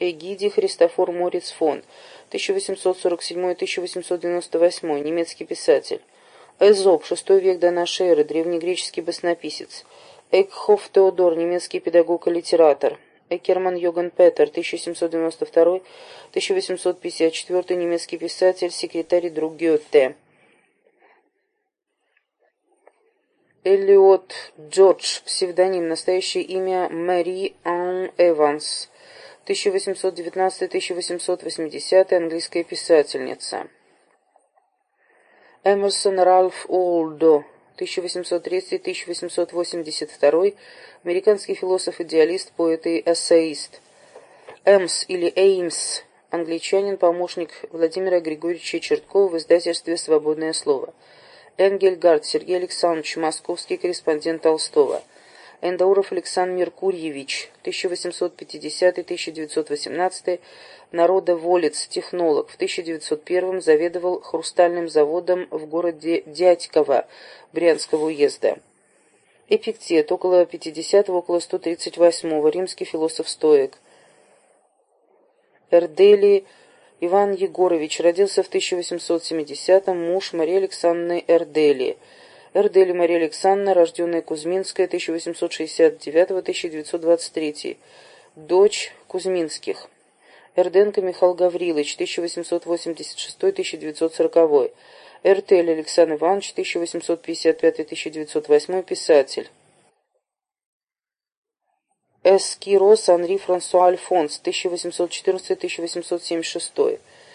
эгиде Христофор Морец фон, 1847-1898, немецкий писатель. Эзоп, VI век до эры, древнегреческий баснописец. Экхоф Теодор, немецкий педагог и литератор. Экерман Йоган Петер, 1792-1854, немецкий писатель, секретарь и друг Гёте. Эллиот Джордж, псевдоним, настоящее имя Мэри Ан Эванс, 1819-1880, английская писательница. Эмерсон Ральф Олдо, 1830-1882, американский философ-идеалист, поэт и эссеист. Эмс или Эймс, англичанин, помощник Владимира Григорьевича Черткова в издательстве «Свободное слово». Энгельгард Сергей Александрович, московский корреспондент Толстого. Эндауров Александр Меркурьевич, 1850-1918, народоволец, технолог. В 1901 заведовал хрустальным заводом в городе Дядьково Брянского уезда. Эпиктет, около 50-го, около 138-го, римский философ-стоик. Эрдели Иван Егорович родился в 1870-м, муж Марии Александровны Эрдели. Эрдели Мария Александровна, рожденная Кузьминская, 1869-1923, дочь Кузьминских. Эрденко Михаил Гаврилович, 1886-1940, Эртель Александр Иванович, 1855-1908, писатель. Эскирос Анри Франсуа Альфонс, 1814-1876.